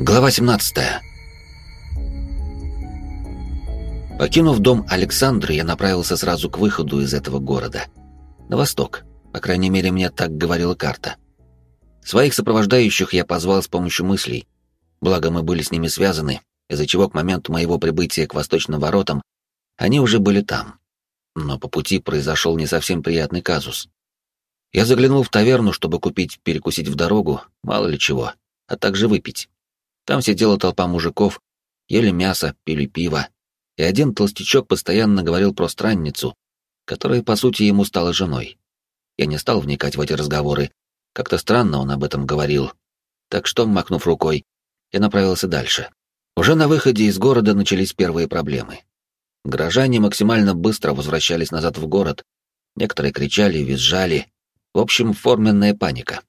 Глава 17. Покинув дом Александры, я направился сразу к выходу из этого города. На восток. По крайней мере, мне так говорила карта. Своих сопровождающих я позвал с помощью мыслей. Благо, мы были с ними связаны, из-за чего к моменту моего прибытия к восточным воротам они уже были там. Но по пути произошел не совсем приятный казус. Я заглянул в таверну, чтобы купить перекусить в дорогу, мало ли чего, а также выпить. Там сидела толпа мужиков, ели мясо, пили пиво, и один толстячок постоянно говорил про странницу, которая, по сути, ему стала женой. Я не стал вникать в эти разговоры, как-то странно он об этом говорил. Так что, махнув рукой, я направился дальше. Уже на выходе из города начались первые проблемы. Горожане максимально быстро возвращались назад в город, некоторые кричали, визжали, в общем, форменная паника.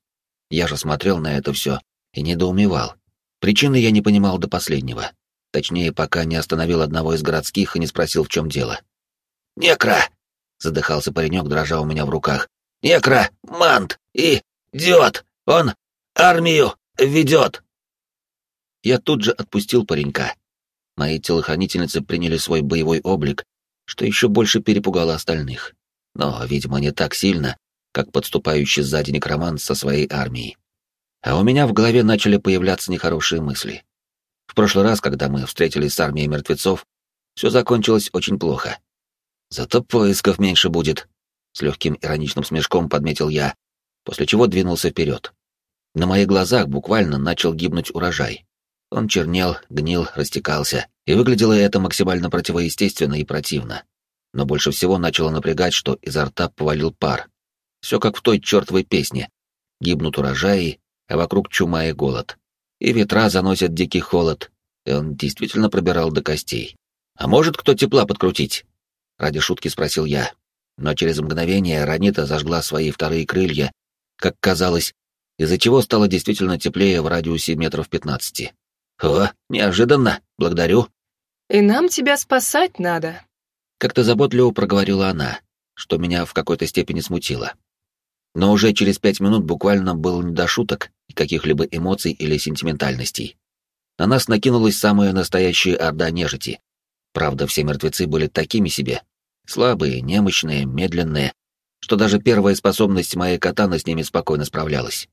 Я же смотрел на это все и недоумевал. Причины я не понимал до последнего. Точнее, пока не остановил одного из городских и не спросил, в чем дело. «Некро!» — задыхался паренек, дрожа у меня в руках. «Некро! Мант! И... Идиот! Он армию ведет!» Я тут же отпустил паренька. Мои телохранительницы приняли свой боевой облик, что еще больше перепугало остальных. Но, видимо, не так сильно, как подступающий сзади некромант со своей армией. А у меня в голове начали появляться нехорошие мысли. В прошлый раз, когда мы встретились с армией мертвецов, все закончилось очень плохо. Зато поисков меньше будет, с легким ироничным смешком подметил я, после чего двинулся вперед. На моих глазах буквально начал гибнуть урожай. Он чернел, гнил, растекался, и выглядело это максимально противоестественно и противно. Но больше всего начало напрягать, что изо рта повалил пар, все как в той чертовой песне. Гибнут урожаи, а вокруг чума и голод. И ветра заносят дикий холод, и он действительно пробирал до костей. «А может кто тепла подкрутить?» Ради шутки спросил я. Но через мгновение Ранита зажгла свои вторые крылья, как казалось, из-за чего стало действительно теплее в радиусе метров пятнадцати. «О, неожиданно, благодарю». «И нам тебя спасать надо», — как-то заботливо проговорила она, что меня в какой-то степени смутило. Но уже через пять минут буквально был не до шуток каких-либо эмоций или сентиментальностей. На нас накинулась самая настоящая орда нежити. Правда, все мертвецы были такими себе. Слабые, немощные, медленные, что даже первая способность моей катаны с ними спокойно справлялась.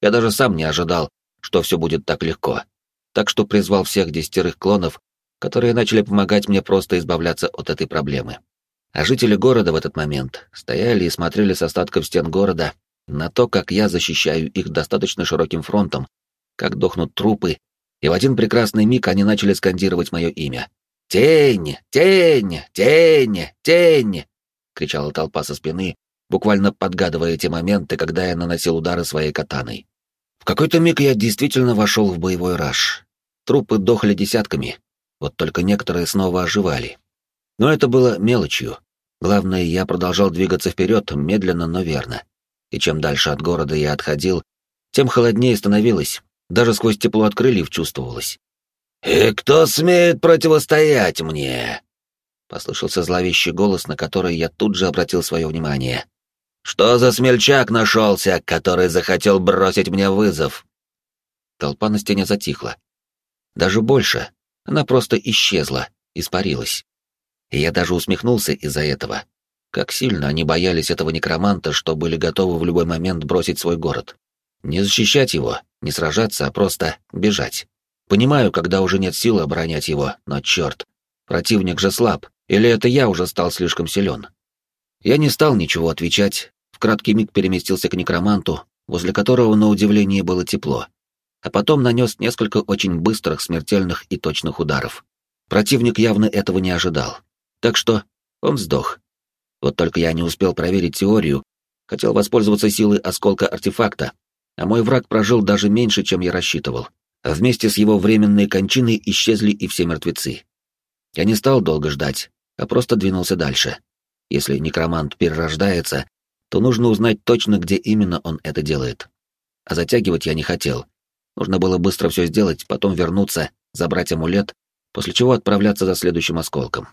Я даже сам не ожидал, что все будет так легко. Так что призвал всех десятерых клонов, которые начали помогать мне просто избавляться от этой проблемы. А жители города в этот момент стояли и смотрели с остатков стен города на то, как я защищаю их достаточно широким фронтом, как дохнут трупы, и в один прекрасный миг они начали скандировать мое имя. «Тень! Тень! Тень! Тень!» — кричала толпа со спины, буквально подгадывая те моменты, когда я наносил удары своей катаной. В какой-то миг я действительно вошел в боевой раж. Трупы дохли десятками, вот только некоторые снова оживали. Но это было мелочью. Главное, я продолжал двигаться вперед, медленно, но верно. И чем дальше от города я отходил, тем холоднее становилось, даже сквозь тепло от крыльев чувствовалось. «И кто смеет противостоять мне?» Послышался зловещий голос, на который я тут же обратил свое внимание. «Что за смельчак нашелся, который захотел бросить мне вызов?» Толпа на стене затихла. Даже больше. Она просто исчезла, испарилась. И я даже усмехнулся из-за этого. Как сильно они боялись этого некроманта, что были готовы в любой момент бросить свой город. Не защищать его, не сражаться, а просто бежать. Понимаю, когда уже нет сил оборонять его, но черт, противник же слаб, или это я уже стал слишком силен? Я не стал ничего отвечать, в краткий миг переместился к некроманту, возле которого, на удивление, было тепло, а потом нанес несколько очень быстрых, смертельных и точных ударов. Противник явно этого не ожидал. Так что он сдох. Вот только я не успел проверить теорию, хотел воспользоваться силой осколка артефакта, а мой враг прожил даже меньше, чем я рассчитывал. А вместе с его временной кончиной исчезли и все мертвецы. Я не стал долго ждать, а просто двинулся дальше. Если некромант перерождается, то нужно узнать точно, где именно он это делает. А затягивать я не хотел. Нужно было быстро все сделать, потом вернуться, забрать амулет, после чего отправляться за следующим осколком.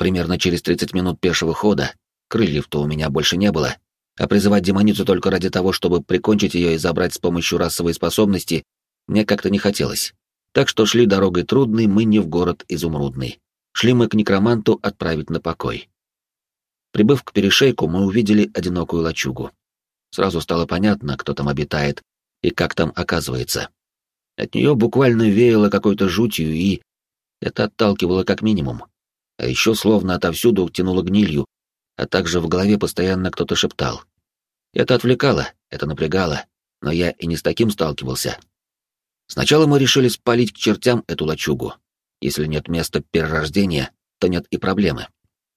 Примерно через 30 минут пешего хода, крыльев-то у меня больше не было, а призывать демоницу только ради того, чтобы прикончить ее и забрать с помощью расовой способности, мне как-то не хотелось. Так что шли дорогой трудной мы не в город Изумрудный. Шли мы к некроманту отправить на покой. Прибыв к перешейку, мы увидели одинокую лачугу. Сразу стало понятно, кто там обитает и как там оказывается. От нее буквально веяло какой-то жутью, и это отталкивало как минимум. А еще словно отовсюду тянуло гнилью, а также в голове постоянно кто-то шептал. Это отвлекало, это напрягало, но я и не с таким сталкивался. Сначала мы решили спалить к чертям эту лачугу. Если нет места перерождения, то нет и проблемы.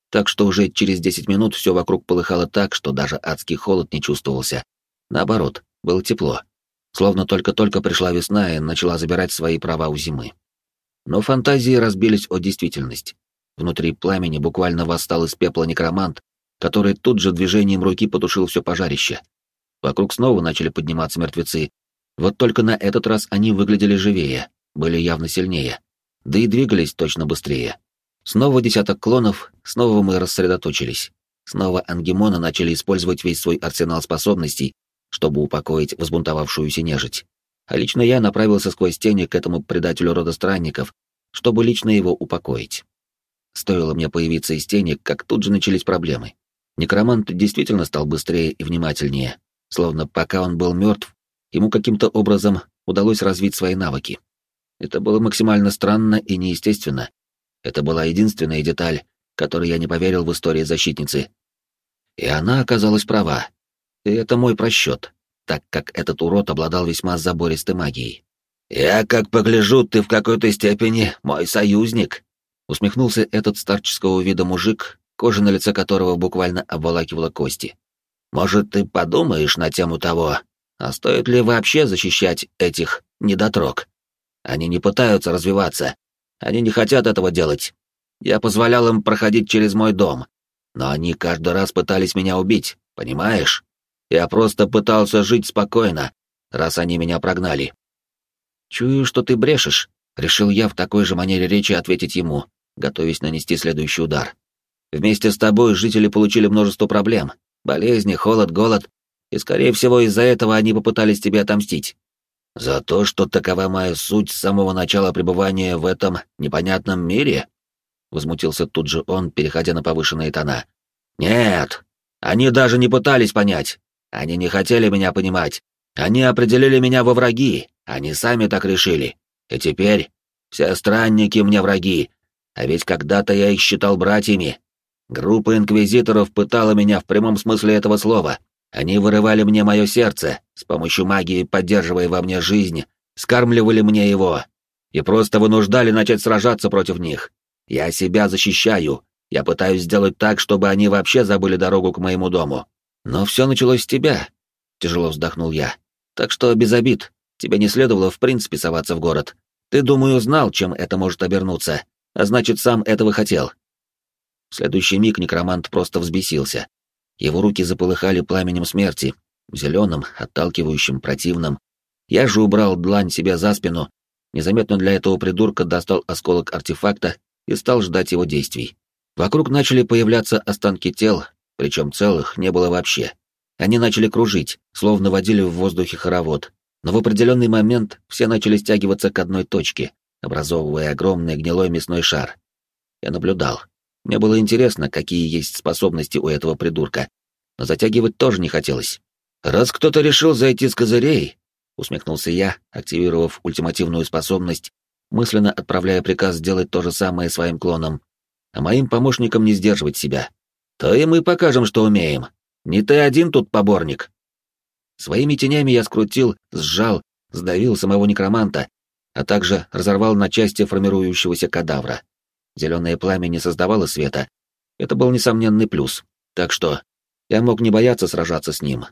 Так что уже через 10 минут все вокруг полыхало так, что даже адский холод не чувствовался. Наоборот, было тепло. Словно только-только пришла весна и начала забирать свои права у зимы. Но фантазии разбились о действительность. Внутри пламени буквально восстал из пепла некромант, который тут же движением руки потушил все пожарище. Вокруг снова начали подниматься мертвецы. Вот только на этот раз они выглядели живее, были явно сильнее. Да и двигались точно быстрее. Снова десяток клонов, снова мы рассредоточились. Снова ангемоны начали использовать весь свой арсенал способностей, чтобы упокоить возбунтовавшуюся нежить. А лично я направился сквозь тени к этому предателю рода странников, чтобы лично его упокоить. Стоило мне появиться из тени, как тут же начались проблемы. Некромант действительно стал быстрее и внимательнее, словно пока он был мертв, ему каким-то образом удалось развить свои навыки. Это было максимально странно и неестественно, это была единственная деталь, которой я не поверил в истории защитницы. И она оказалась права. И это мой просчет, так как этот урод обладал весьма забористой магией. «Я, как погляжу, ты в какой-то степени мой союзник», — усмехнулся этот старческого вида мужик, кожа на лице которого буквально обволакивала кости. «Может, ты подумаешь на тему того, а стоит ли вообще защищать этих недотрог? Они не пытаются развиваться, они не хотят этого делать. Я позволял им проходить через мой дом, но они каждый раз пытались меня убить, понимаешь? Я просто пытался жить спокойно, раз они меня прогнали. Чую, что ты брешешь, решил я в такой же манере речи ответить ему, готовясь нанести следующий удар. Вместе с тобой жители получили множество проблем. Болезни, холод, голод. И, скорее всего, из-за этого они попытались тебе отомстить. За то, что такова моя суть с самого начала пребывания в этом непонятном мире? Возмутился тут же он, переходя на повышенные тона. Нет, они даже не пытались понять. Они не хотели меня понимать. Они определили меня во враги. Они сами так решили. И теперь все странники мне враги. А ведь когда-то я их считал братьями. Группа инквизиторов пытала меня в прямом смысле этого слова. Они вырывали мне мое сердце, с помощью магии поддерживая во мне жизнь, скармливали мне его и просто вынуждали начать сражаться против них. Я себя защищаю, я пытаюсь сделать так, чтобы они вообще забыли дорогу к моему дому. Но все началось с тебя, — тяжело вздохнул я. Так что без обид, тебе не следовало в принципе соваться в город. Ты, думаю, знал, чем это может обернуться, а значит, сам этого хотел. В следующий миг некромант просто взбесился, его руки заполыхали пламенем смерти, зеленым, отталкивающим, противным. Я же убрал длань себе за спину, незаметно для этого придурка достал осколок артефакта и стал ждать его действий. Вокруг начали появляться останки тел, причем целых не было вообще. Они начали кружить, словно водили в воздухе хоровод, но в определенный момент все начали стягиваться к одной точке, образовывая огромный гнилой мясной шар. Я наблюдал. Мне было интересно, какие есть способности у этого придурка, но затягивать тоже не хотелось. «Раз кто-то решил зайти с козырей», — усмехнулся я, активировав ультимативную способность, мысленно отправляя приказ сделать то же самое своим клонам, а моим помощникам не сдерживать себя, то и мы покажем, что умеем. Не ты один тут поборник. Своими тенями я скрутил, сжал, сдавил самого некроманта, а также разорвал на части формирующегося кадавра. Зеленое пламя не создавало света. Это был несомненный плюс. Так что я мог не бояться сражаться с ним.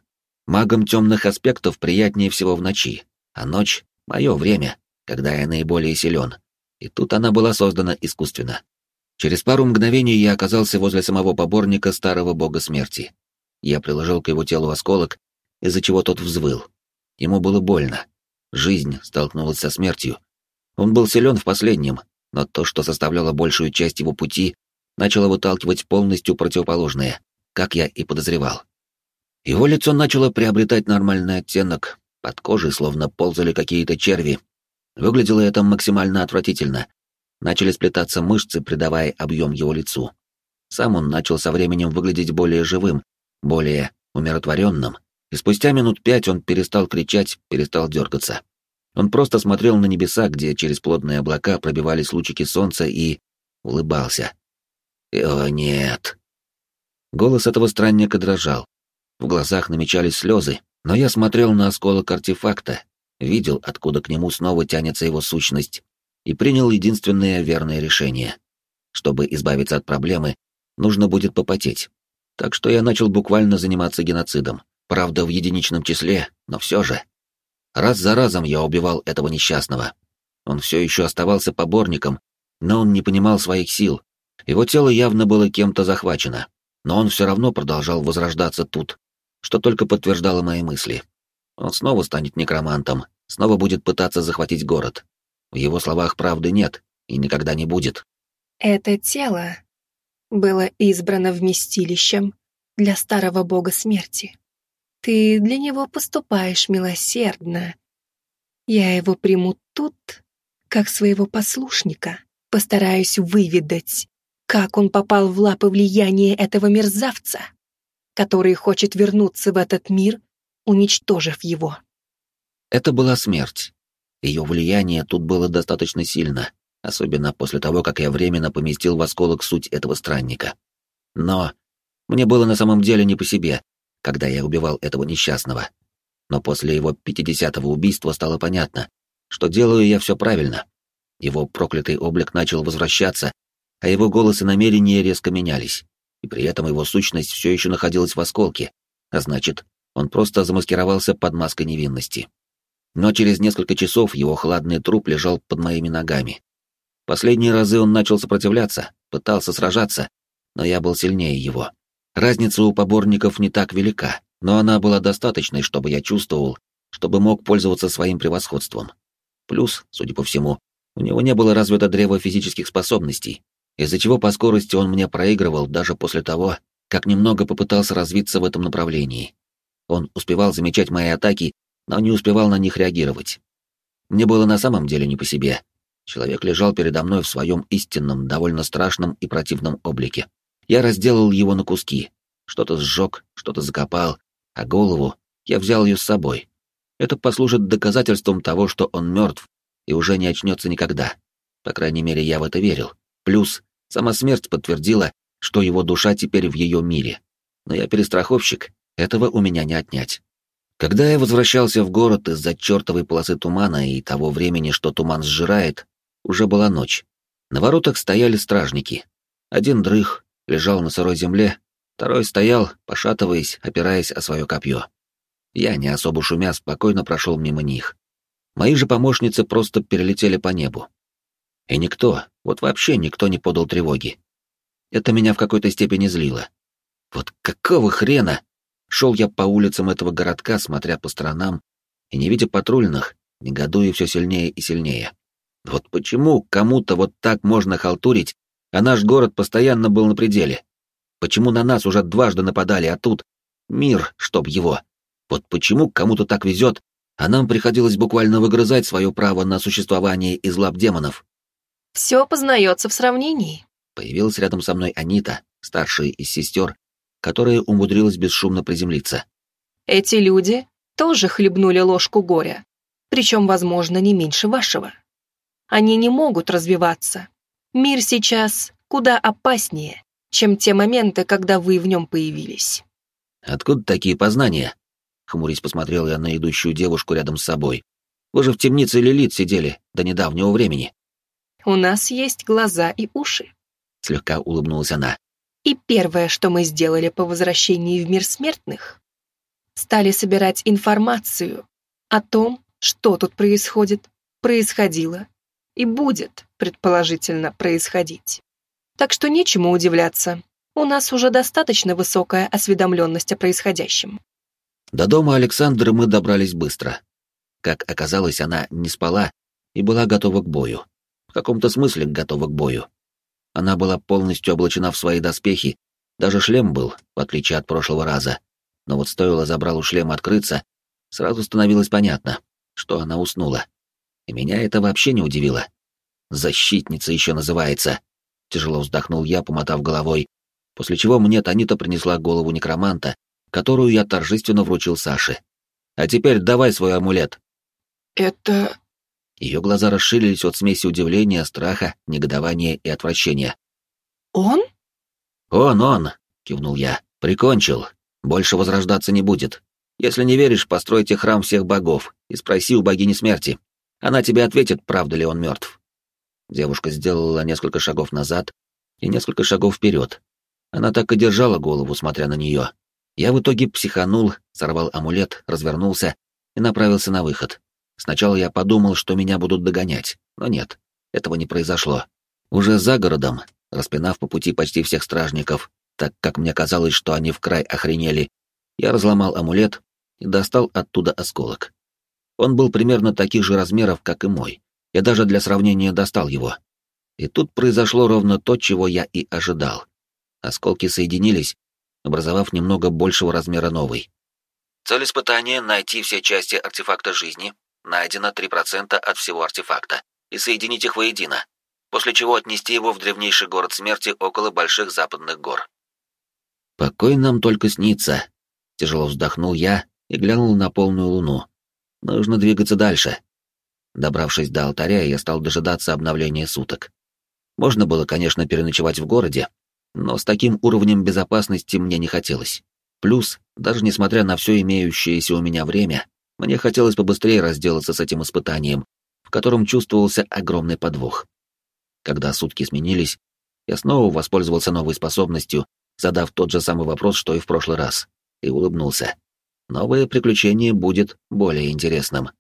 Магам темных аспектов приятнее всего в ночи, а ночь — мое время, когда я наиболее силен. И тут она была создана искусственно. Через пару мгновений я оказался возле самого поборника старого бога смерти. Я приложил к его телу осколок, из-за чего тот взвыл. Ему было больно. Жизнь столкнулась со смертью. Он был силен в последнем, но то, что составляло большую часть его пути, начало выталкивать полностью противоположное, как я и подозревал. Его лицо начало приобретать нормальный оттенок, под кожей словно ползали какие-то черви. Выглядело это максимально отвратительно. Начали сплетаться мышцы, придавая объем его лицу. Сам он начал со временем выглядеть более живым, более умиротворенным, и спустя минут пять он перестал кричать, перестал дергаться. Он просто смотрел на небеса, где через плотные облака пробивались лучики солнца и... улыбался. «О, нет!» Голос этого странника дрожал. В глазах намечались слезы, но я смотрел на осколок артефакта, видел, откуда к нему снова тянется его сущность, и принял единственное верное решение. Чтобы избавиться от проблемы, нужно будет попотеть. Так что я начал буквально заниматься геноцидом. Правда, в единичном числе, но все же. Раз за разом я убивал этого несчастного. Он все еще оставался поборником, но он не понимал своих сил. Его тело явно было кем-то захвачено, но он все равно продолжал возрождаться тут, что только подтверждало мои мысли. Он снова станет некромантом, снова будет пытаться захватить город. В его словах правды нет и никогда не будет. Это тело было избрано вместилищем для старого бога смерти. Ты для него поступаешь милосердно. Я его приму тут, как своего послушника, постараюсь выведать, как он попал в лапы влияния этого мерзавца, который хочет вернуться в этот мир, уничтожив его. Это была смерть. Ее влияние тут было достаточно сильно, особенно после того, как я временно поместил в осколок суть этого странника. Но мне было на самом деле не по себе, когда я убивал этого несчастного. Но после его пятидесятого убийства стало понятно, что делаю я все правильно. Его проклятый облик начал возвращаться, а его голос и намерения резко менялись, и при этом его сущность все еще находилась в осколке, а значит, он просто замаскировался под маской невинности. Но через несколько часов его хладный труп лежал под моими ногами. Последние разы он начал сопротивляться, пытался сражаться, но я был сильнее его. Разница у поборников не так велика, но она была достаточной, чтобы я чувствовал, чтобы мог пользоваться своим превосходством. Плюс, судя по всему, у него не было развито древо физических способностей, из-за чего по скорости он мне проигрывал даже после того, как немного попытался развиться в этом направлении. Он успевал замечать мои атаки, но не успевал на них реагировать. Мне было на самом деле не по себе. Человек лежал передо мной в своем истинном, довольно страшном и противном облике. Я разделал его на куски. Что-то сжег, что-то закопал, а голову я взял ее с собой. Это послужит доказательством того, что он мертв и уже не очнется никогда. По крайней мере, я в это верил. Плюс сама смерть подтвердила, что его душа теперь в ее мире. Но я перестраховщик, этого у меня не отнять. Когда я возвращался в город из-за чертовой полосы тумана и того времени, что туман сжирает, уже была ночь. На воротах стояли стражники. Один дрых, лежал на сырой земле, второй стоял, пошатываясь, опираясь о свое копье. Я, не особо шумя, спокойно прошел мимо них. Мои же помощницы просто перелетели по небу. И никто, вот вообще никто не подал тревоги. Это меня в какой-то степени злило. Вот какого хрена? Шел я по улицам этого городка, смотря по сторонам, и не видя патрульных, негодуя все сильнее и сильнее. Вот почему кому-то вот так можно халтурить, а наш город постоянно был на пределе. Почему на нас уже дважды нападали, а тут мир, чтоб его. Вот почему кому-то так везет, а нам приходилось буквально выгрызать свое право на существование из лап демонов. Все познается в сравнении. Появилась рядом со мной Анита, старшая из сестер, которая умудрилась бесшумно приземлиться. Эти люди тоже хлебнули ложку горя, причем, возможно, не меньше вашего. Они не могут развиваться, Мир сейчас куда опаснее, чем те моменты, когда вы в нем появились. Откуда такие познания? Хмурясь посмотрел я на идущую девушку рядом с собой. Вы же в темнице Лилит сидели до недавнего времени. У нас есть глаза и уши. Слегка улыбнулась она. И первое, что мы сделали по возвращении в мир смертных, стали собирать информацию о том, что тут происходит, происходило и будет, предположительно, происходить. Так что нечему удивляться. У нас уже достаточно высокая осведомленность о происходящем. До дома Александры мы добрались быстро. Как оказалось, она не спала и была готова к бою. В каком-то смысле готова к бою. Она была полностью облачена в свои доспехи, даже шлем был, в отличие от прошлого раза. Но вот стоило забралу шлем открыться, сразу становилось понятно, что она уснула. И меня это вообще не удивило. «Защитница еще называется», — тяжело вздохнул я, помотав головой, после чего мне Танита принесла голову некроманта, которую я торжественно вручил Саше. «А теперь давай свой амулет». «Это...» Ее глаза расширились от смеси удивления, страха, негодования и отвращения. «Он?» «Он, он!» — кивнул я. «Прикончил. Больше возрождаться не будет. Если не веришь, постройте храм всех богов и спроси у богини смерти. Она тебе ответит, правда ли он мертв». Девушка сделала несколько шагов назад и несколько шагов вперед. Она так и держала голову, смотря на нее. Я в итоге психанул, сорвал амулет, развернулся и направился на выход. Сначала я подумал, что меня будут догонять, но нет, этого не произошло. Уже за городом, распинав по пути почти всех стражников, так как мне казалось, что они в край охренели, я разломал амулет и достал оттуда осколок. Он был примерно таких же размеров, как и мой. Я даже для сравнения достал его. И тут произошло ровно то, чего я и ожидал. Осколки соединились, образовав немного большего размера новый. Цель испытания — найти все части артефакта жизни, найдено 3% от всего артефакта, и соединить их воедино, после чего отнести его в древнейший город смерти около больших западных гор. «Покой нам только снится», — тяжело вздохнул я и глянул на полную луну. «Нужно двигаться дальше». Добравшись до алтаря, я стал дожидаться обновления суток. Можно было, конечно, переночевать в городе, но с таким уровнем безопасности мне не хотелось. Плюс, даже несмотря на все имеющееся у меня время, мне хотелось побыстрее разделаться с этим испытанием, в котором чувствовался огромный подвох. Когда сутки сменились, я снова воспользовался новой способностью, задав тот же самый вопрос, что и в прошлый раз, и улыбнулся. Новое приключение будет более интересным.